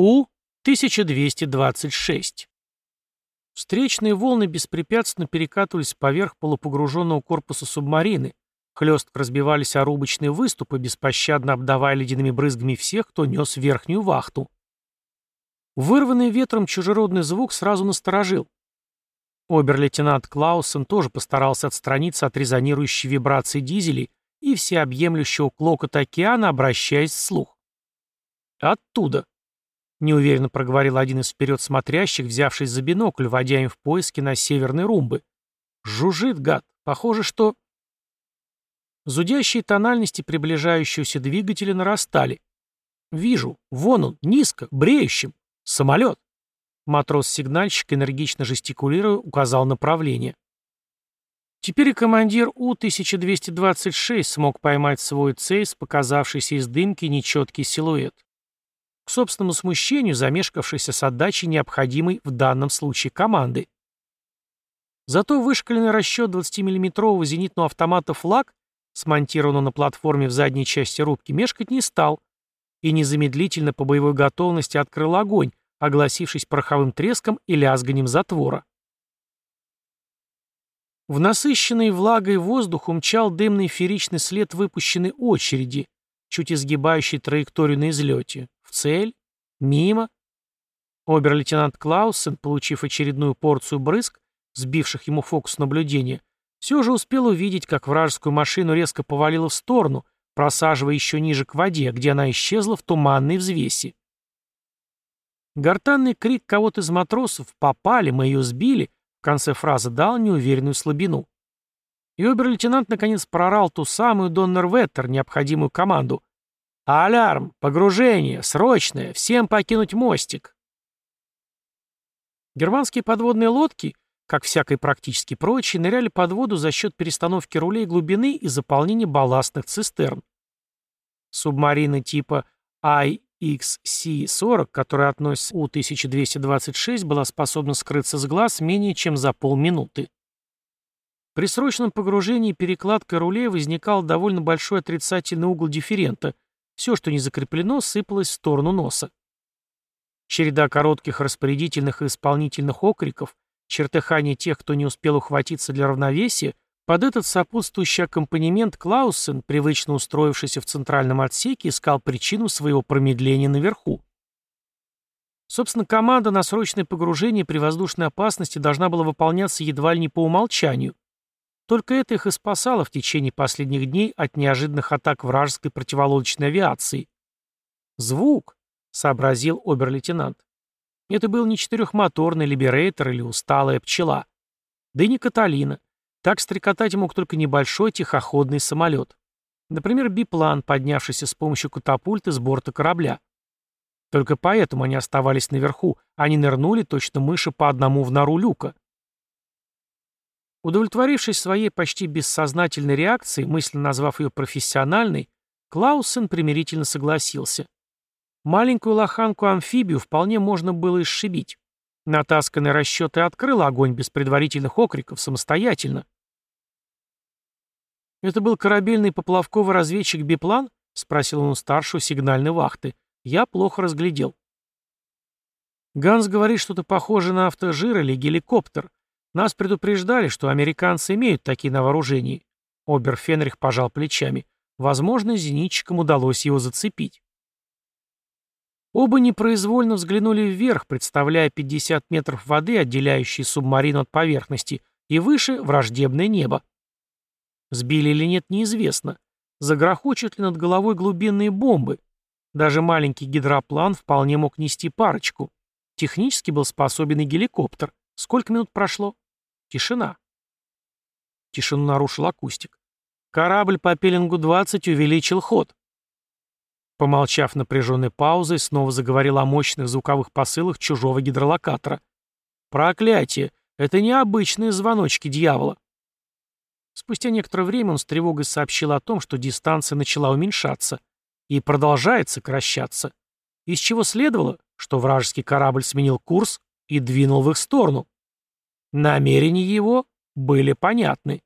У-1226. Встречные волны беспрепятственно перекатывались поверх полупогруженного корпуса субмарины, хлестко разбивались о рубочные выступы, беспощадно обдавая ледяными брызгами всех, кто нес верхнюю вахту. Вырванный ветром чужеродный звук сразу насторожил. Обер-лейтенант Клаусен тоже постарался отстраниться от резонирующей вибрации дизелей и всеобъемлющего клокота океана, обращаясь вслух. «Оттуда», — неуверенно проговорил один из вперед смотрящих, взявшись за бинокль, водя им в поиски на северной румбы. «Жужжит, гад. Похоже, что...» Зудящие тональности приближающегося двигателя нарастали. «Вижу. Вон он, низко, бреющим. Самолет». Матрос-сигнальщик, энергично жестикулируя, указал направление. Теперь и командир У-1226 смог поймать свой цель с показавшейся из дымки нечеткий силуэт к собственному смущению, замешкавшийся с отдачей необходимой в данном случае команды. Зато вышкаленный расчет 20-миллиметрового зенитного автомата «Флаг», смонтированного на платформе в задней части рубки, мешкать не стал и незамедлительно по боевой готовности открыл огонь, огласившись пороховым треском и лязганием затвора. В насыщенный влагой воздух умчал дымный феричный след выпущенной очереди, чуть изгибающий траекторию на излете. В цель? Мимо? Обер-лейтенант Клаусен, получив очередную порцию брызг, сбивших ему фокус наблюдения, все же успел увидеть, как вражескую машину резко повалило в сторону, просаживая еще ниже к воде, где она исчезла в туманной взвеси. Гортанный крик кого-то из матросов «Попали, мы ее сбили!» в конце фразы дал неуверенную слабину. И обер-лейтенант наконец прорал ту самую Доннер-Веттер, необходимую команду «Алярм! Погружение! Срочное! Всем покинуть мостик!» Германские подводные лодки, как всякой практически прочие, ныряли под воду за счет перестановки рулей глубины и заполнения балластных цистерн. Субмарины типа IXC-40, которая относится к У-1226, была способна скрыться с глаз менее чем за полминуты. При срочном погружении перекладкой рулей возникал довольно большой отрицательный угол дифферента – все, что не закреплено, сыпалось в сторону носа. Череда коротких распорядительных и исполнительных окриков, чертыхание тех, кто не успел ухватиться для равновесия, под этот сопутствующий аккомпанемент Клаусен, привычно устроившийся в центральном отсеке, искал причину своего промедления наверху. Собственно, команда на срочное погружение при воздушной опасности должна была выполняться едва ли не по умолчанию, только это их и спасало в течение последних дней от неожиданных атак вражеской противолодочной авиации. «Звук», — сообразил обер-лейтенант. Это был не четырехмоторный либерейтор или усталая пчела. Да и не Каталина. Так стрекотать мог только небольшой тихоходный самолет. Например, биплан, поднявшийся с помощью катапульты с борта корабля. Только поэтому они оставались наверху, они нырнули точно мыши по одному в нору люка. Удовлетворившись своей почти бессознательной реакцией, мысленно назвав ее профессиональной, Клаусен примирительно согласился. Маленькую лоханку-амфибию вполне можно было исшибить. Натасканный расчет и открыл огонь без предварительных окриков самостоятельно. «Это был корабельный поплавковый разведчик Биплан?» — спросил он у старшего сигнальной вахты. «Я плохо разглядел». Ганс говорит что-то похожее на автожир или геликоптер. Нас предупреждали, что американцы имеют такие на вооружении. Оберфенрих пожал плечами. Возможно, зенитчикам удалось его зацепить. Оба непроизвольно взглянули вверх, представляя 50 метров воды, отделяющие субмарину от поверхности, и выше враждебное небо. Сбили или нет, неизвестно. Загрохочут ли над головой глубинные бомбы? Даже маленький гидроплан вполне мог нести парочку. Технически был способен и геликоптер. Сколько минут прошло? Тишина. Тишину нарушил акустик. Корабль по пеленгу-20 увеличил ход. Помолчав напряженной паузой, снова заговорил о мощных звуковых посылах чужого гидролокатора. «Проклятие! Это необычные звоночки дьявола!» Спустя некоторое время он с тревогой сообщил о том, что дистанция начала уменьшаться и продолжает сокращаться, из чего следовало, что вражеский корабль сменил курс и двинул в их сторону. Намерения его были понятны.